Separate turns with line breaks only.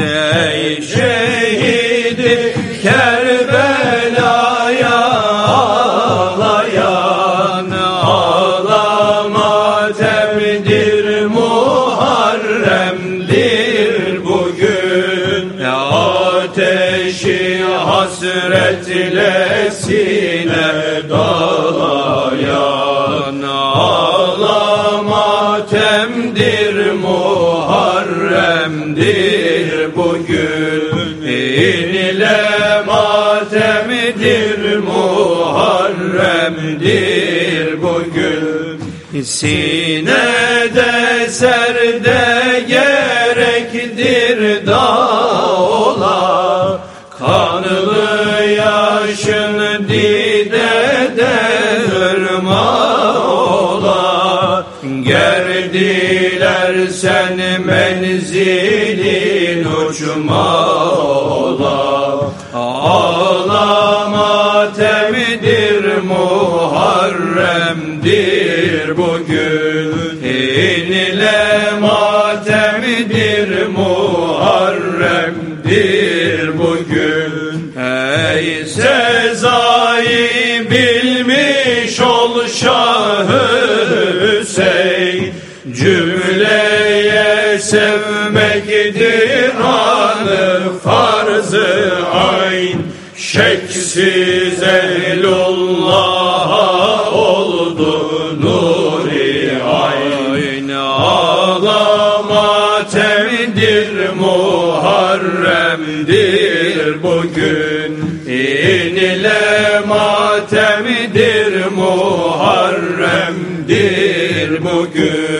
Ey şehidi Kerbela'ya ağlayan ağlama temdir Muharrem'dir bugün. Ateşi hasretle sine dalayan Ağlama temdir Muharrem'dir bugün İnile matemdir Muharrem'dir bugün Sinede serde gerektir dağla Kanlı yaşın didede Gerdiler sen menzilin uçma ola. Ağlama temdir Muharrem'dir bugün. İnile matemdir Muharrem'dir bugün. Ey sezai bilmiş Hüseyin Cümleye sevmektir anı farzı ayn. Şeksiz ehlullah'a oldu nuri ayn. Ağlama temdir Muharrem'dir bugün. İnile matemdir Muharrem'dir bugün